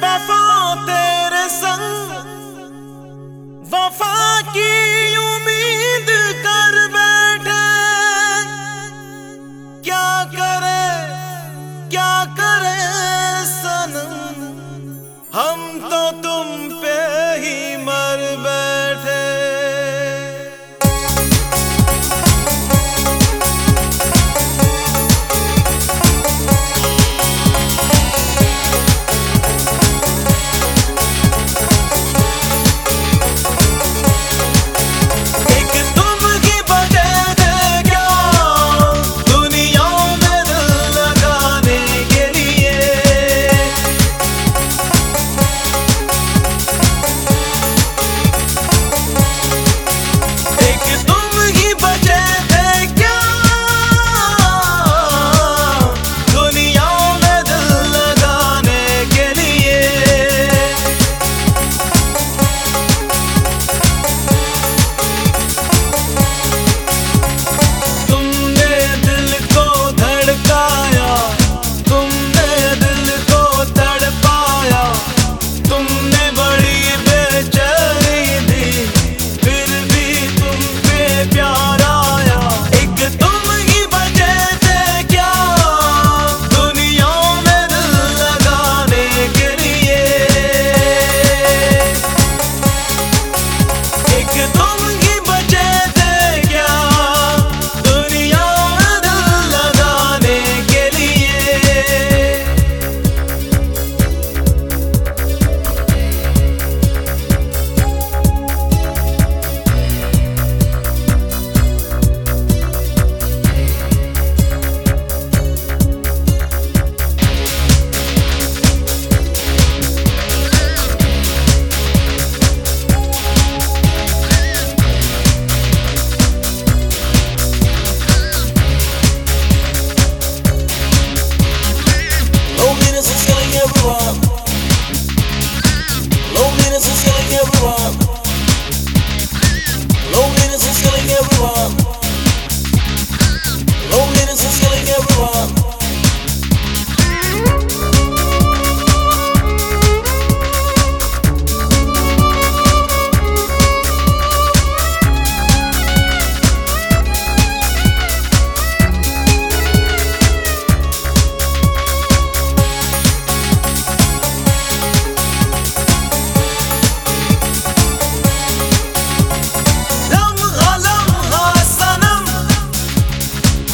never fall.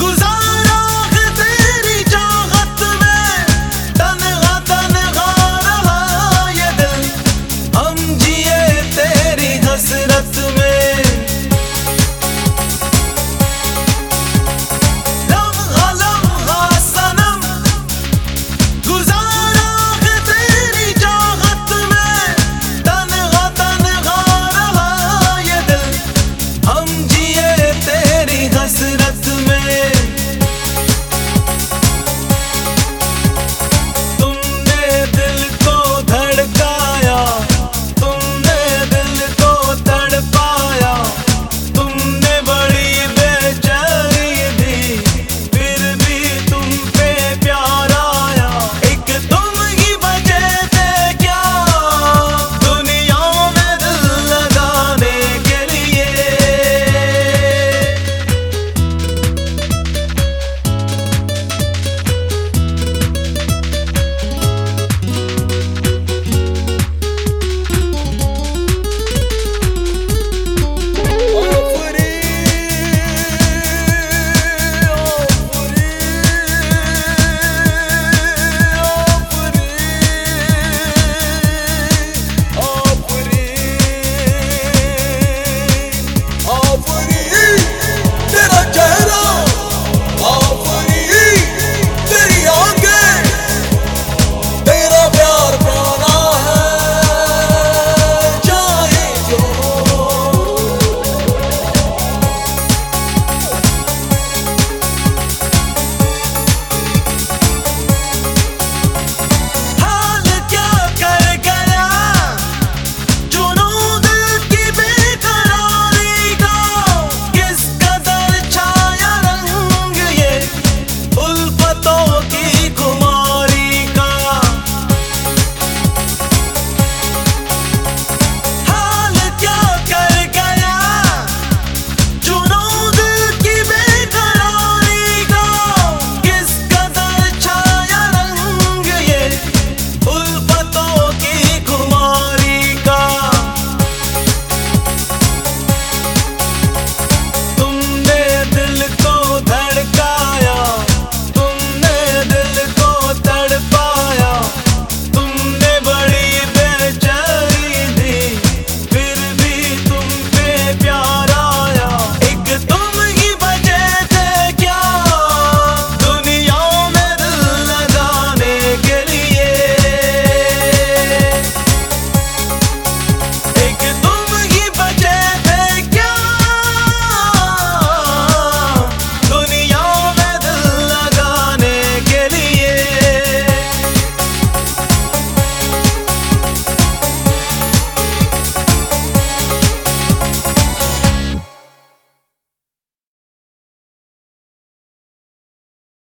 Kuzey